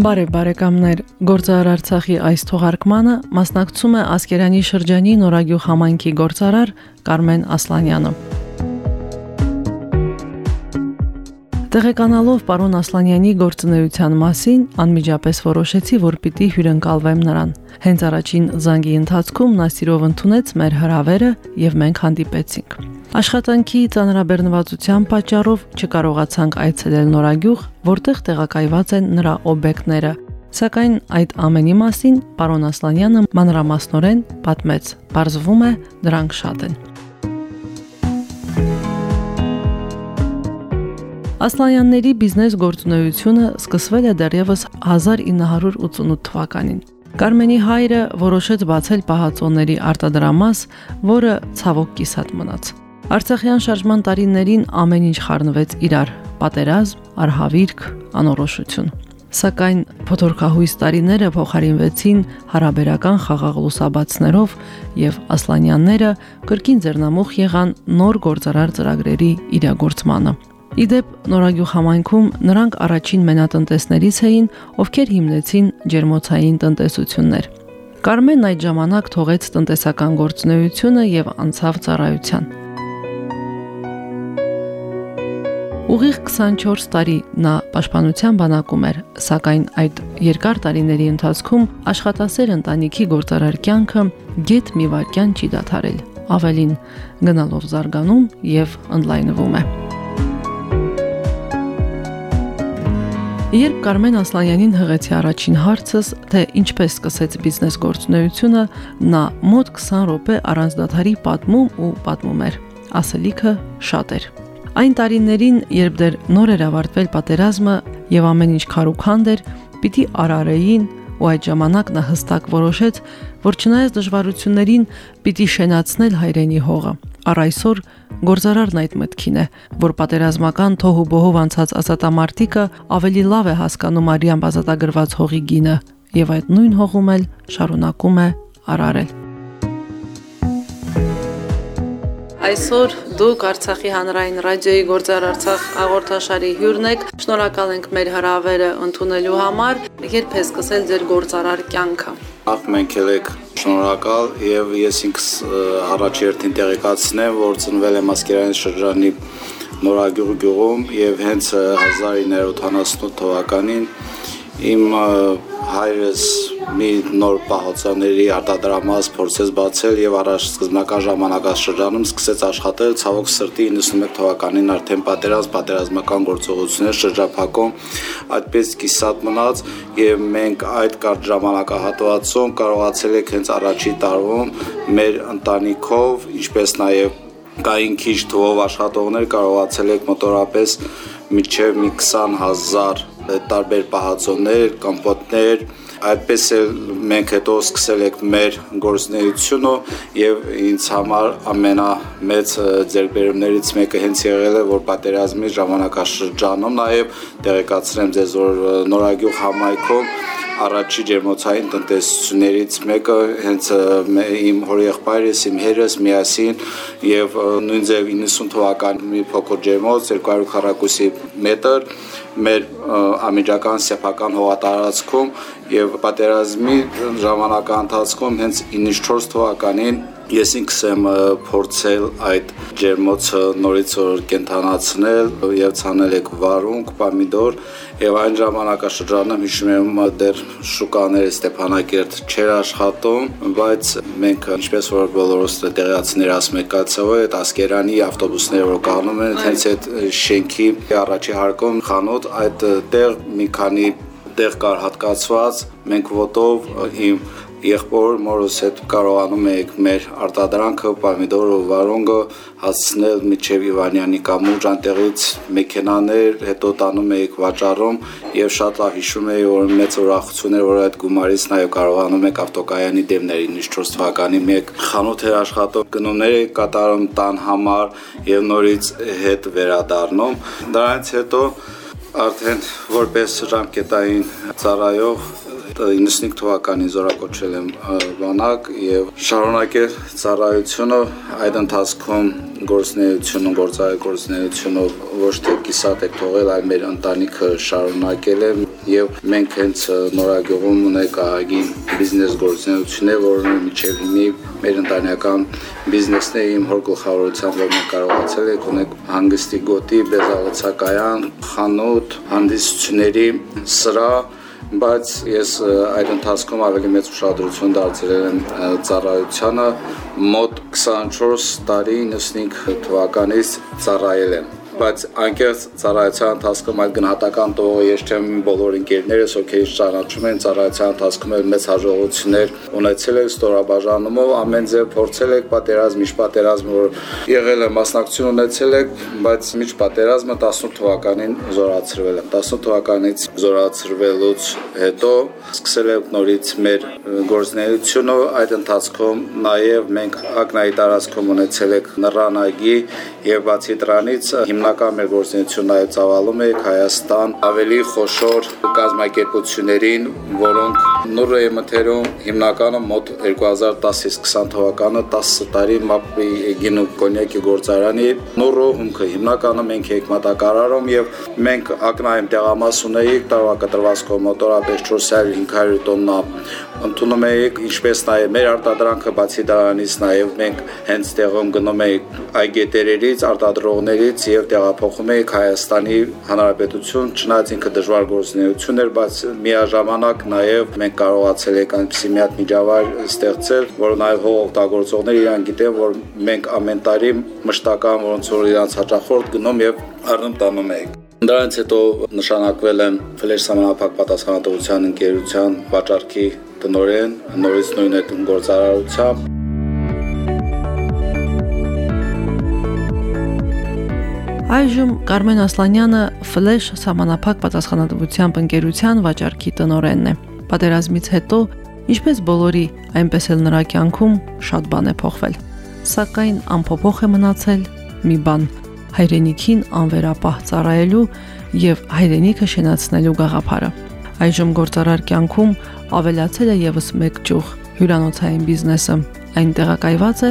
Բարև բարեկամներ, Գործարար Արցախի այս թողարկմանը մասնակցում է Ասկերանի շրջանի Նորագյուղ համայնքի գործարար Կարմեն Ասլանյանը։ Տեղեկանալով պարոն Ասլանյանի գործունեության մասին, անմիջապես որոշեցի, որ պիտի հյուրընկալվեմ նրան։ Հենց առաջին զանգի ընթացքում նա սիրով ընդունեց մեր հրավերը եւ մենք հանդիպեցինք։ Աշխատանքի ծանրաբեռնվածության պատճառով չկարողացանք այցելել Նորագյուղ, որտեղ տեղակայված են նրա օբյեկտները, Սակայն այդ ամենի մասին պարոն Ասլանյանը մանրամասնորեն պատմեց։ Պարզվում է, դրանք շատ են։ Ասլանյանների բիզնես գործունեությունը սկսվել է դեռևս 1988 թվականին։ Կարմենի հայրը որոշեց բացել պահածոների արտադրամաս, որը ցավոք կիսատ մնաց։ Արցախյան շարժման տարիներին ամեն ինչ խառնվեց իրար՝ պատերազմ, արհավիրք, անորոշություն։ Սակայն փոթորկահույս տարիները փոխարինվեցին հարաբերական խաղաղ լուսաբացներով եւ Ասլանյանները կրկին ձեռնամուխ եղան նոր գործարար ծրագրերի իրագործմանը։ Իդեպ Նորագյուղ համայնքում նրանք առաջին մենատնտեսներից էին, ովքեր հիմնեցին ջերմոցային տնտեսություններ։ Կարմեն այդ ժամանակ թողեց տնտեսական գործունեությունը եւ անցավ ծառայության։ Ուղիղ 24 տարի նա պաշտպանության բանակում էր, սակայն այդ երկար տարիների ընթացքում աշխատասեր ընտանիքի գործարար կյանքը գետ մի վարքյան չի դադարել։ Ավելին գնալով զարգանում եւ ընդլայնվում է։ Երբ Կարմեն Ասլանյանին հղեցի առաջին հարցս, թե ինչպես սկսեց բիզնես գործունեությունը, նա մոտ 20 րոպե առանց դադարի պատմում ու պատմում էր։ Ասելիքը շատ էր։ Այն տարիներին, երբ դեռ նոր էր ավարտվել պատերազմը եւ ամեն ինչ քարուքանդ էր, պիտի արարեին ու այդ ժամանակ նա հստակ որոշեց, որ չնայած դժվարություններին պիտի շենացնել հայրենի հողը։ Առ այսօր գործարարն այդ մտքին է, որ պատերազմական թոհու բոհով անցած ազատամարտիկը ավելի լավ է հասկանում արիան ազատագրված հողի գինը եւ այդ նույն հողում էլ շարունակում է արարել։ Այսօր դուք Արցախի հանրային ռադիոյի Գործար Արցախ հաղորդաշարի հյուրն եք։ Շնորհակալ ենք մեր հրավերը ընդունելու համար։ Երբ է սկսել ձեր գործարար կյանքը։ Ախ մենք եք շնորհակալ եւ ես ինքս առաջ երթին տեղեկացնեմ, որ ծնվել եմ Ասկերանի շրջանի Նորագյուղ գյուղում եւ հենց 1978 թվականին իմ հայրս մի նոր պահոցաների արտադրամաս փորձեց բացել եւ առաջ սկզբնական ժամանակաշրջանում սկսեց աշխատել ցավոք սրտի 91 թվականին արդեն պատերազմ պատերազմական գործողություններ շրջափակում այդպես կիսատ մնաց եւ մենք այդ կարճ ժամանակահատվածում կարողացել ենք հենց առաջի տարվում մեր ընտանիքով ինչպես նաեւ կային քիչ թվով աշխատողներ կարողացել եք մոտորապես միջև մի 20000 տարբեր պահածոներ, կամպոտներ, այդպես էլ մենք հետո սկսել ենք մեր գործունեությունը եւ ինձ համար ամենամեծ ձեռբերումներից մեկը հենց եղել է որ պատերազմի ժամանակաշրջանում նաեւ տեղեկացրեմ ձեզ որ նորագյուղ համայնքում առաջի ջերմոցային տնտեսություններից մեկը հենց իմ հորեղբայրս, իմ հերս միասին եւ նույն ձև 90 թվականի մի փոքր ջերմոց 200 քառակուսի մետր մեր ամիջական սեփական հողատարածքում եւ պատերազմի ժամանակահատվածում հենց 94 թվականին Ես ինքս եմ փորձել այդ ջերմոցը նորից որ կենթանացնել եւ ցանել եք վարունգ, պամիդոր եւ այն ժամանակաշրջանում հիշում եմ դեռ շուկաները Ստեփանակերտ չէր աշխատում, բայց մենք ինչպես որ բոլորս տեղացիներ ասում եք կացավ այդ ասկերանի ավտոբուսները որ կանում են հենց այդ շենքի առաջի հարկում խանութ այդ տեղ մի քանի տեղ կար հատկացված մենք ոտով իմ եղբոր մորս հետ կարողանում ենք մեր արտադրանքը, պամիդորը, վարոնգը հասցնել միջև Իվանյանի կամուրջ, այնտեղից մեքենաներ, հետո տանում էիք վաճառում եւ շատ լավ հիշում էի, որ մեծ ուրախություն էր, որ այդ գումարից նաեւ կարողանում եք ավտոկայանի դեմների 4 թվականի մեկ խանութ էր աշխատում, գնումներ էի կատարում տան համար եւ նորից հետ վերադառնում։ Դրանից հետո արդեն որպես ժամկետային ծառայող 95 թվականին զորակոչել եմ բանակ եւ շարունակել ծառայությունը այդ ընթացքում գործնեությունը գործարի գործնեությունը ոչ թե կիսատ եք թողել այլ մեր ընտանիքը շարունակել եմ եւ մենք հենց նորագյուղում ունենք ահագին բիզնես գործունեություն է որը միջև հիմի մեր ընտանեկան բիզնեսն է իմ հոր գլխավորությամբ որ մենք կարողացել ենք ունենք հանգստի գոտի, բեզաղացակայան, խանութ, հանդիսությունների սրահ բայց ես այդ ընթացքում ավելի մեծ ուշադրություն դարձրել եմ ծառայությանը մոտ 24 տարի 95 թվականից ծառայել եմ բայց անկեղծ ծառայության ընթացքում այլ գնահատական տողը ես չեմ բոլոր ընկերներս ովքեր ճանաչում են ծառայության ընթացքում էլ մեծ հաջողություններ ունեցել եք ստորաբաժանումով ամեն ձև փորձել եք պատերազմ ինչ պատերազմ որ եղել է մասնակցություն ունեցել եք բայց միջ պատերազմը 18 թվականին զորացրվել եմ 18 թվականից զորացրվելուց հետո սկսել ենք նորից մեր գործունեությունը այդ ընթացքում նաև մենք ակնայի տարածքում ունեցել ենք նռանագի եւ բացի դրանից հիմնական հիմնական մեր գործունեությունը նաև ծավալում է Հայաստան ավելի խոշոր կազմակերպություններին, որոնք նոր մթերում հիմնականը մոտ 2010-ից 20 թվականը 10 տարի մապի գինու կոնյակի գործարանի նորը հումքը հիմնականը մենք ենք մատակարարում եւ մենք ակնայում տեղամաս ունեիք տարվա կտրվածքով մոտորապես 400-500 տոննա ընդունում էինք ինչպես նաև մեր արտադրանքը բացի դրանից նաև մենք հենց տեղում գնում էինք այգետերերից արտադրողներից եւ տեղափոխում էինք Հայաստանի Հանրապետություն չնայած ինքը դժվար գործունեություն էր բայց միաժամանակ նաև մենք կարողացել ենք այնպեսի մի հատ միջավայր ստեղծել որ նաև հող օգտագործողները իրան գիտեն որ մենք ամեն տարի մշտական ոնց որ իրանց հաճախորդ գնում եւ առնում տանում ենք Դրանից հետո նշանակվել եմ Ֆլեշ համանախապակ պատասխանատվության ընկերության վաճառքի տնորեն, նորից նույն այդ գործարարությամբ Այժմ Կարմեն Ասլանյանը Ֆլեշ համանախապակ պատասխանատվությամբ ընկերության վաճառքի տնորենն է։ Պատերազմից հետո, ինչպես բոլորի, այնպես էլ նրա կյանքում շատ բան է փոխվել։ Սակայն անփոփոխ է մնացել մի բան՝ հայրենիքին անվերապահ ծառայելու եւ հայրենիքը շենացնելու գաղափարը։ Այժմ գործարար կյանքում ավելացել է եւս մեկ ճյուղ՝ հյուրանոցային բիզնեսը։ Այն տեղակայված է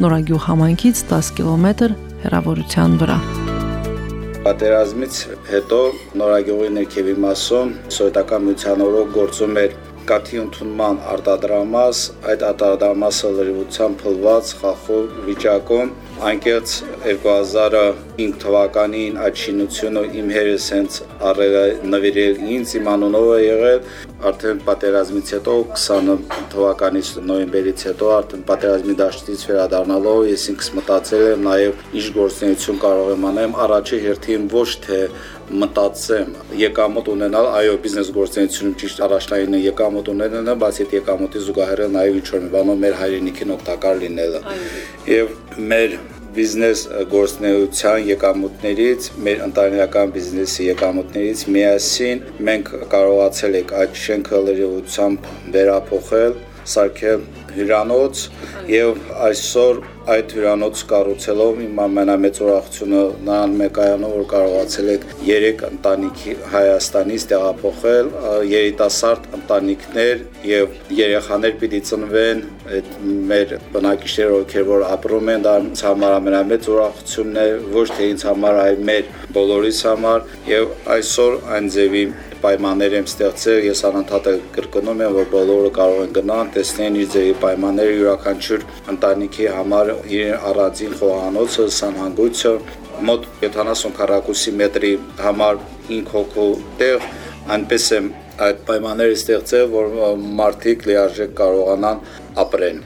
Նորագյուղ համայնքից 10 կիլոմետր հեռավորության վրա։ Պատերազմից հետո Նորագյուղի ներքևի մասում սովետական միության օրոք գործում էր կաթի ընդունման արտադրամաս, այդ արտադրամասը լրիվությամբ փլված խախով վիճակում անկեղծ 2005 թվականին այդ շինությունը իմ հերս հենց առել նվիրել ինձ իմ անունով է եղել արդեն պատերազմից հետո 20 թվականից նոյեմբերից հետո արդեն պատերազմի դաշտից վերադառնալով ես ինքս մտածել եմ նաև ինչ գործունեություն կարող եմ անեմ առաջի հերթին ոչ թե մտածեմ եկամուտ ունենալ, այո, բիզնես գործունեությունում ճիշտ առաջնային եկամուտ ունենալը, բայց այդ եկամուտի զուգահեռ նաև ինչ որ մի բանով մեր հայրենիքին օգտակար լինելը։ Եվ մեր բիզնես գործնեության եկամուտներից, մեր ընտանեկան բիզնեսի եկամուտներից միասին մենք կարողացել ենք այդ շենքը լրիվությամբ վերափոխել, սարքել հյուրանոց եւ այսօր այդ հյուրանոց կառուցելով իմ ամենամեծ ուրախությունը նրան մեկայանով որ կարողացել եք 3 ընտանիքի Հայաստանից տեղափոխել երիտասարդ ընտանիքներ եւ երեխաներ պիտի ծնվեն այդ մեր բնակիչները ովքեր որ ապրում են դա ինձ համար ամենամեծ ուրախությունն է ոչ թե ինձ համար այլ մեր բոլորիս համար եւ այսօր այն ձևի պայմաններ եմ ստեղծել, ես անընդհատ կրկնում եմ, որ բոլորը կարող են գնան, տեսնեն իր ձերի պայմանները յուրաքանչյուր ընտանիքի համար իր առանձին խոհանոցը, սանհանգույցը, մոտ 70 քառակուսի մետրի համար 5 հոգու տեղ, այնպես եմ այդ պայմանները ստեղծել, որ մարդիկ լիարժեք կարողանան ապրեն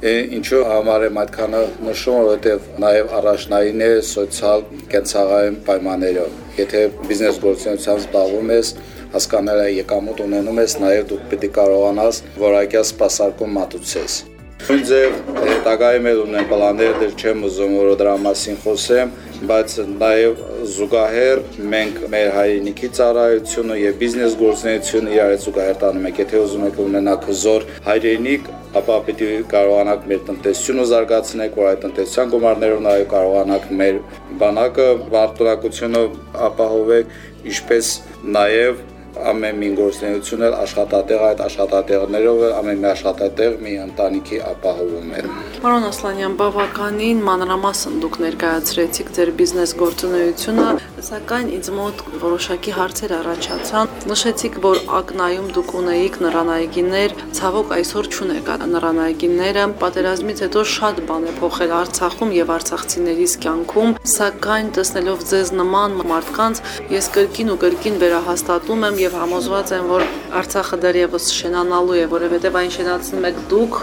ինչու համար եմ այդքանը նշում, որովհետև նաև առաջնային է սոցիալ կենցաղային պայմանները։ Եթե բիզնես գործունեությամբ զբաղվում ես, հասկանալ եկամուտ ունենում ես, նաև դու պետք է կարողանաս որակյալ սպասարկում մատուցես։ Նույն ձև հետագայում էլ ունեմ պլաններ, դեռ չեմ ուզում որ դրա մասին խոսեմ, բայց նաև զուգահեռ մենք մեր հայրենիքի ծառայությունը եւ բիզնես գործունեությունը իրար զուգահեռ տանում ենք։ Եթե ուզում եք ունենալ հզոր հայրենիք, ապա պետք է կարողանաք մեր տնտեսությունը զարգացնել, որ այդ տնտեսության գումարներով նաև կարողանաք մեր բանակը վարտորակությունը ապահովեք, ինչպես նաև ամեն մի գործունեություն էլ աշխատատեղ այդ աշխատատեղներով ամեն մի աշխատատեղ մի ընտանիքի ապահովում է։ Պարոն Ասլանյան, բավականին մանրամասն դուք ներկայացրեցիք ձեր բիզնես գործունեությունը, սակայն ինձ մոտ որոշակի հարցեր առաջացան։ Նշեցիք, որ ակնայում դուք ունեիք նռանայգիներ, ցավոք այսօր չունեք նռանայգիները։ Պատերազմից հետո շատ բան է փոխել Արցախում եւ արցախցիներիս կյանքում, սակայն տեսնելով ձեզ նման մարդկանց, ես կրկին ու կրկին վերահաստատում եմ եւ համոզված եմ, որ Արցախը դեռևս շենանալու է, որովհետեւ այն շենացնում եք դուք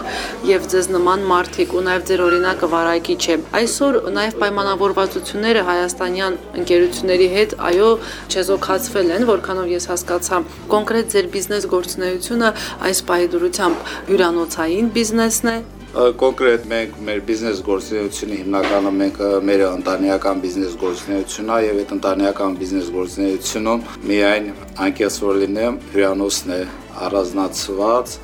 եւ ձեզ նման մարդիկ ու նաեւ ձեր օրինակը վարակի չէ։ Այսօր նաեւ պայմանավորվածությունները հայաստանյան ընկերությունների հետ այո չեզոքացվել են, որքանով ես հասկացա։ Կոնկրետ ձեր բիզնես գործունեությունը այս պայդրությամբ հյուրանոցային բիզնեսն է, կոնկրետ մենք մեր բիզնես գործունեությունը հիմնականը մենք մեր ընտանեկան բիզնես գործունեությունն է եւ այդ ընտանեկան բիզնես գործունեությունում միայն անկեղծ որ լինեմ հյուրանոցն է առանձնացված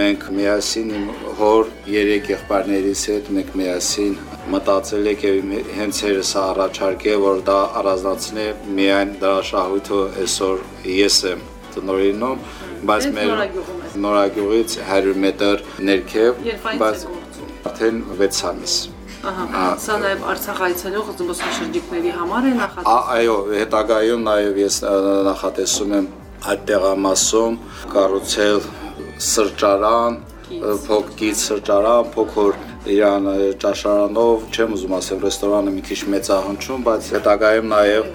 մենք միասին իմ հոր երեք եղբայրներիս հետ մենք միասին մտածել եք եւ հենց երես առաջարկել որ դա առանձնացնի միայն դրա շահույթը այսօր ես եմ տնորինում բայց մեր նորագյուղից 100 մետր ներքև բայց արդեն 6 ամիս Ահա, սա նաև Արցախ այցելող զբոսաշրջիկների համար է նախատեսվում։ Այո, հետագայում նաև ես նախատեսում եմ այդ տեղամասում կառուցել սրճարան, փոքրից սրճարան, փոքր իրան ճաշարանով, չեմ ուզում ասել ռեստորանը մի քիչ մեծ ահնչում, բայց հետագայում նաև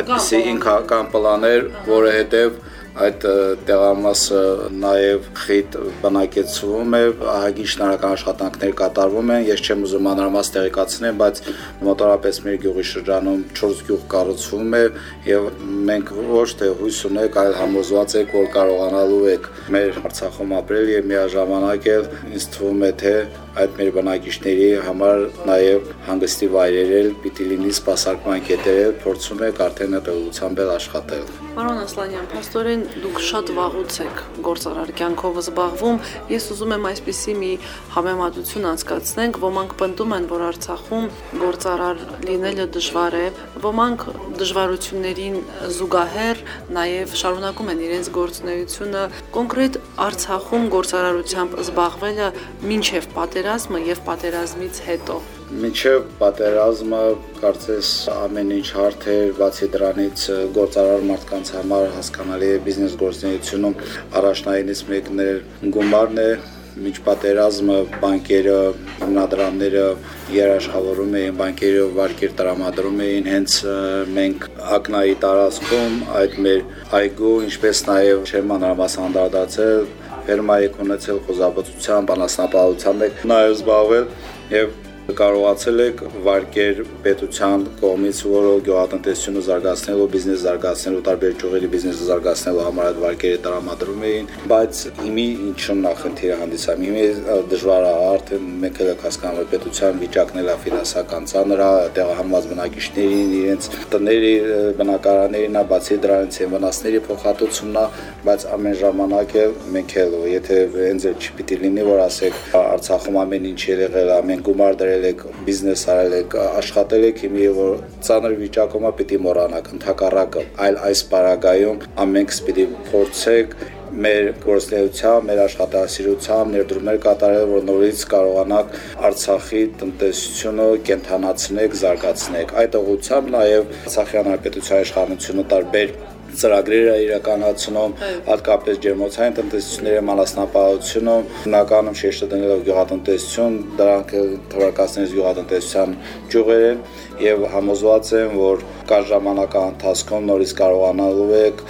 այդպիսի ինքական պլաներ, որը հետև այդ տեղամասը նաև խիտ բնակեցվում է, ահագին շնորհական աշխատանքներ կատարվում են։ Ես չեմ ուզում մանրամաս տեղեկացնել, բայց մոտորապես մեր գյուղի շրջանում 4 գյուղ կառուցվում է եւ մենք ոչ թե հույս ունենք, այլ համոզված ենք, որ կարողանալու ենք մեր Արցախում ապրել եւ միաժամանակ էլ ինձ թվում է թե այդ մեր բնակիչների համար նաև հանգստի վայրեր էլ պիտի լինի սպասարկման կետեր, փորձում եք արդեն այդ ուղղությամբ աշխատել։ Պարոն Ասլանյան, փաստորեն դուք շատ վաղուց եք գործարար կյանքով զբաղվում։ Ես ուզում եմ այսպիսի մի համեմատություն անցկացնենք, ոմանք պնդում են, որ Արցախում գործարար լինելը դժվար է, ոմանք դժվարություններին զուգահեռ նաև շարունակում են իրենց գործունեությունը։ Կոնկրետ Արցախում գործարարությամբ զբաղվելը ինչև պատերազմը եւ պատերազմից հետո Մինչև պատերազմը կարծես ամեն ինչ հարթ էր, բացի դրանից գործարար մարդկանց համար հասկանալի է բիզնես գործունեությունում առաջնայինից մեկն էր գումարն է, մինչ պատերազմը բանկերը, հիմնադրամները երաշխավորում էին, բանկերը վարկեր տրամադրում էին, հենց մենք ակնայի տարածքում այդ մեր այգու, ինչպես նաև չեմ անհրամաս անդրադարձել, ֆերմայի ունեցել խոզաբուծությամբ, անասնապահությամբ եք նաև զբաղվել եւ կարողացել եք վարկեր պետության կողմից, որը գյուղատնտեսությունը զարգացնելու, բիզնես զարգացնելու, տարբեր ճյուղերի բիզնեսը զարգացնելու համար այդ վարկերը տրամադրում էին, բայց հիմի ինչու նախնդիրը հանդիսանում։ Հիմի դժվար է արդեն մեկ էլ հասկանում որ պետության վիճակն էլ ֆինանսական ծանր է, տեղահանված բնակիչներին, իրենց տների բնակարաններին, բացի դրանից են վնասների փոխհատուցումն է, բայց ամեն ժամանակ էլ մենք էլ եթե էլ չպիտի լինի, որ ասեք Արցախում ամեն ինչ եղել, ամեն գումար դրել արել եք, բիզնես արել եք, աշխատել եք հիմի որ ծանր վիճակում է պիտի մոռանաք ընդհակառակը, այլ այս պարագայում ամենքս պիտի փորձեք մեր գործնեությամբ, մեր աշխատասիրությամբ ներդրումներ կատարել, որ նորից կարողանաք Արցախի տնտեսությունը կենթանացնեք, զարգացնեք։ Այդ ուղղությամբ նաև Արցախի հանրապետության իշխանությունը տարբեր ծրագրեր է իրականացնում, հատկապես ջերմոցային տնտեսությունների մանասնապահությունում, հիմնականում շեշտը դնելով գյուղատնտեսություն, դրանք թվարկածներից գյուղատնտեսության ճյուղեր են եւ համոզված եմ, որ կար ժամանակահատվածում նորից կարողանալու եք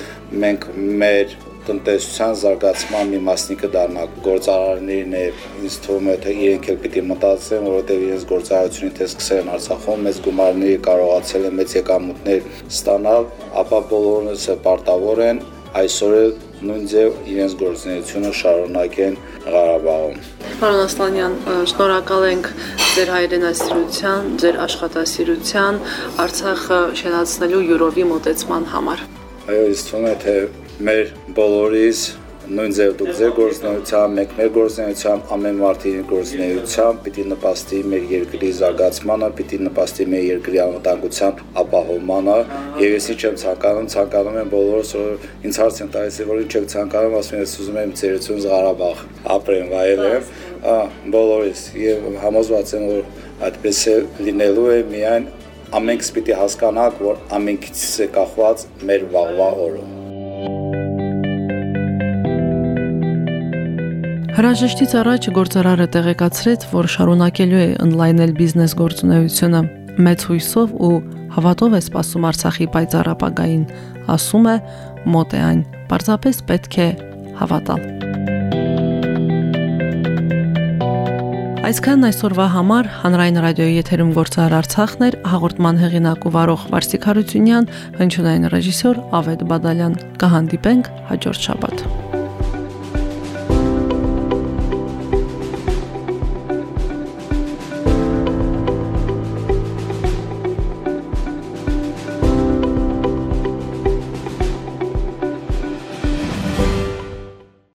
մենք մեր տնտեսության զարգացման մի մասնիկը դառնա գործարարներն է ինձ թվում է թե իրենք էլ պիտի մտածեն որովհետև իրենց գործարարությունը թե սկսել են Արցախում մեծ գումարների կարողացել են մեծ եկամուտներ ստանալ ապա բոլորնս պարտավոր են այսօր էլ նույն ձև իրենց գործունեությունը շարունակեն Ղարաբաղում։ Պարոն Ասլանյան, շնորհակալ ենք ձեր հայրենասիրության, ձեր աշխատասիրության, Արցախը շենացնելու յուրովի մոտեցման համար։ Այո, ինձ թվում է, թե մեր բոլորիս նույն ձև դուք ձեր գործունեությամբ, մեկ մեր գործունեությամբ, ամեն մարդի գործունեությամբ պիտի նպաստի մեր երկրի զարգացմանը, պիտի նպաստի մեր երկրի անվտանգության ապահովմանը։ Եվ ես ինչ եմ ցանկանում, ցանկանում եմ բոլորս, որ ինձ հարց են տալիս, որ ինչ եք ցանկանում, ասում եմ, ես ուզում եմ ծերություն Ղարաբաղ ապրեմ, վայելեմ, բոլորիս եւ համոզված եմ, որ այդպես է լինելու է միայն ամենքս պիտի հասկանանք, որ ամենքից է կախված մեր վաղվա օրը։ Հրաժեշտից առաջ գործարարը տեղեկացրեց, որ շարունակելու է on-line-ել բիզնես գործունեությունը մեծ հույսով ու հավատով է սպասում Արցախի պայծառ ապագային, ասում է մոտ է այն, պարզապես պետք է հավատալ։ Այսքան այսօրվա համար հանրային ռադիոյի եթերում գործար Արցախն էր հաղորդման հեղինակ ու վարող Վարսիկ Հարությունյան, հնչյունային ռեժիսոր Ավետ Բադալյան։ Կհանդիպենք հաջորդ շաբաթ։